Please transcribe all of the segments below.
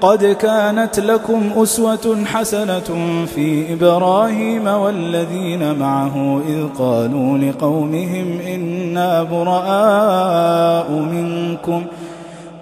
قد كانت لكم أسوة حسنة في إبراهيم والذين معه إذ قالوا لقومهم إنا براء منكم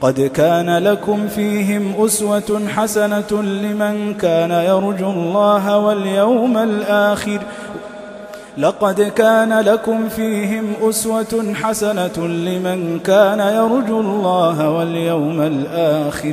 قد كان لكم فيهم أسوة حسنة لمن كان يرجو الله واليوم الآخر. لقد كان لكم فيهم أسوة حسنة لمن كان يرجو الله واليوم الآخر.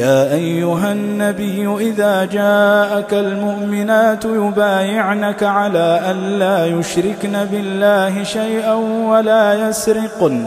يا أيها النبي إذا جاءك المؤمنات يبايعنك على أن لا يشركن بالله شيئا ولا يسرقن.